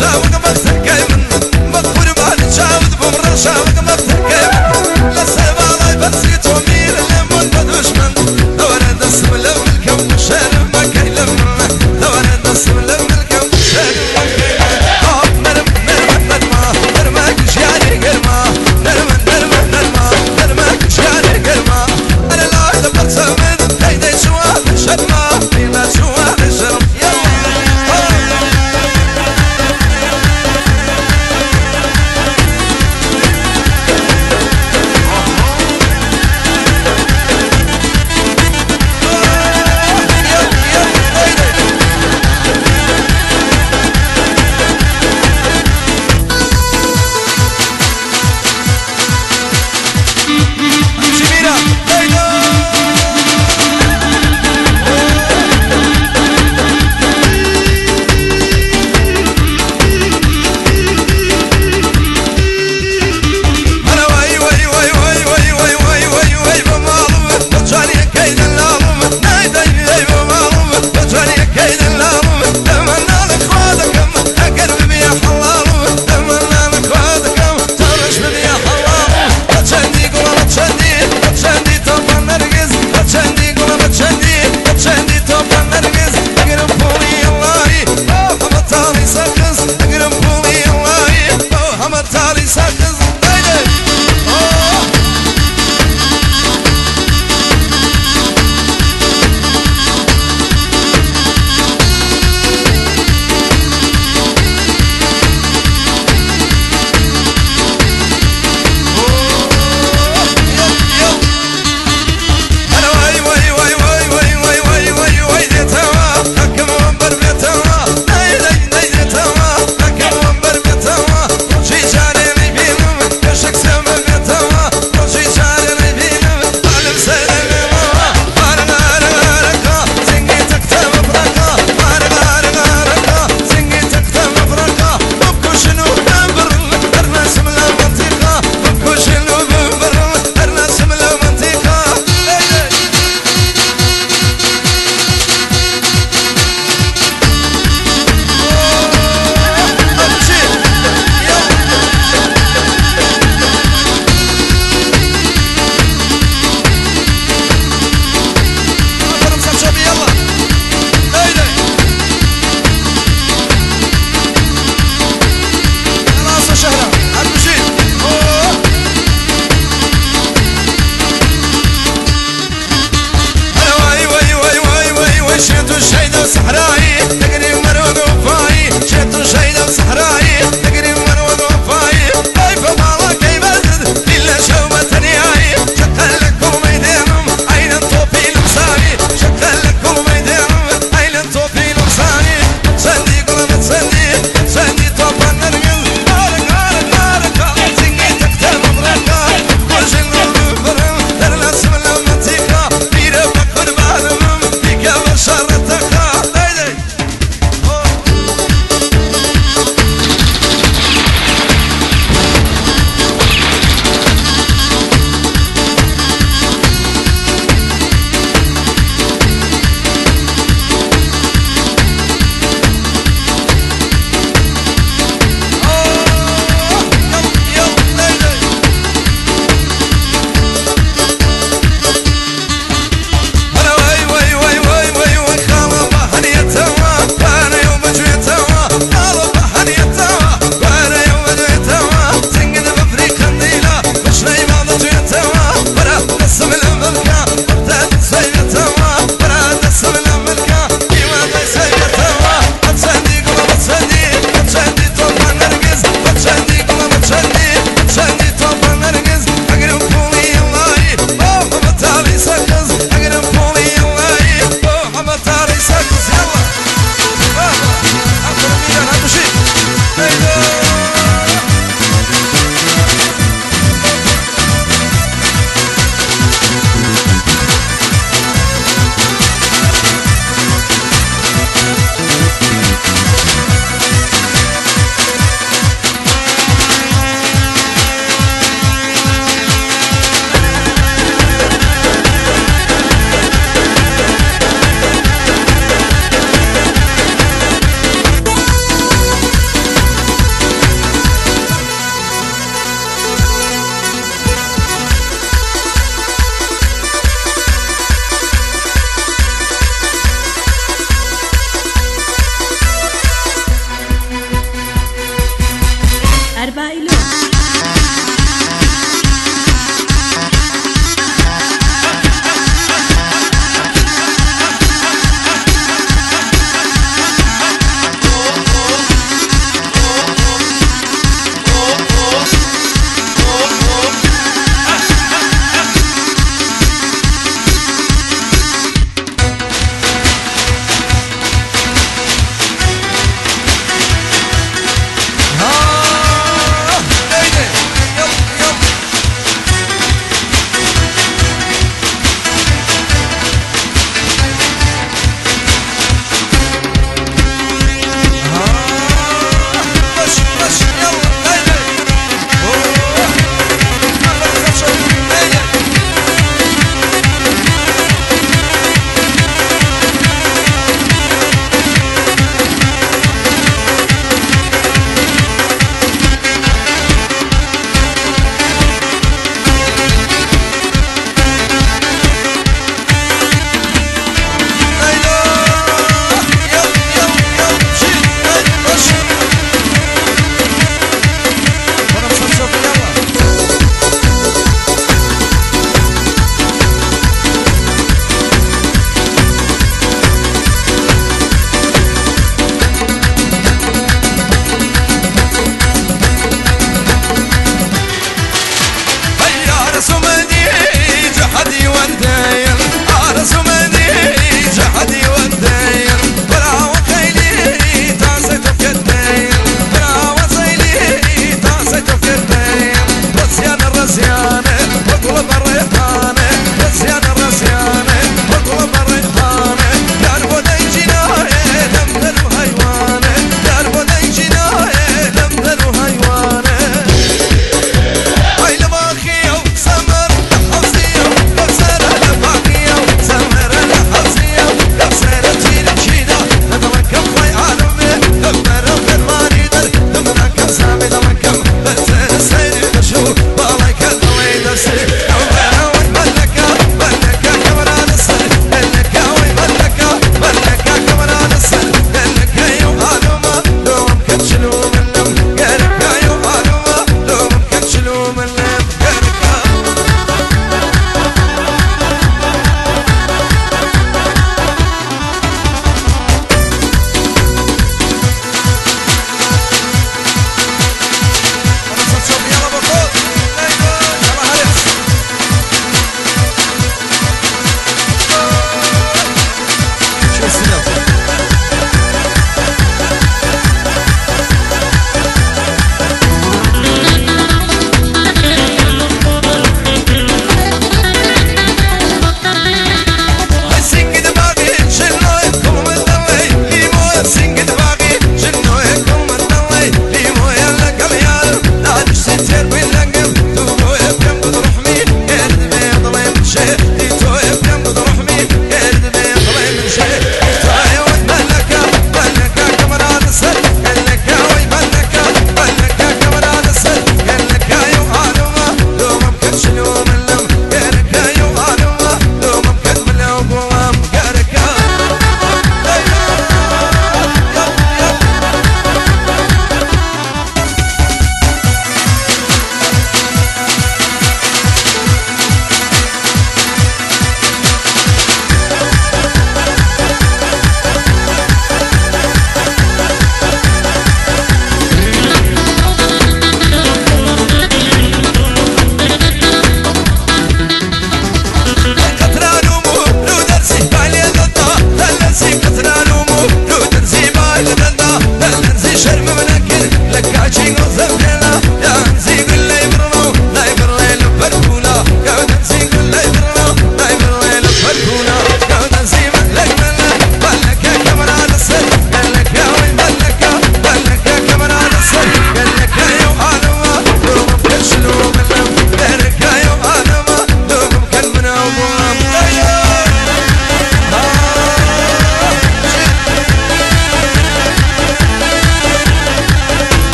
O que você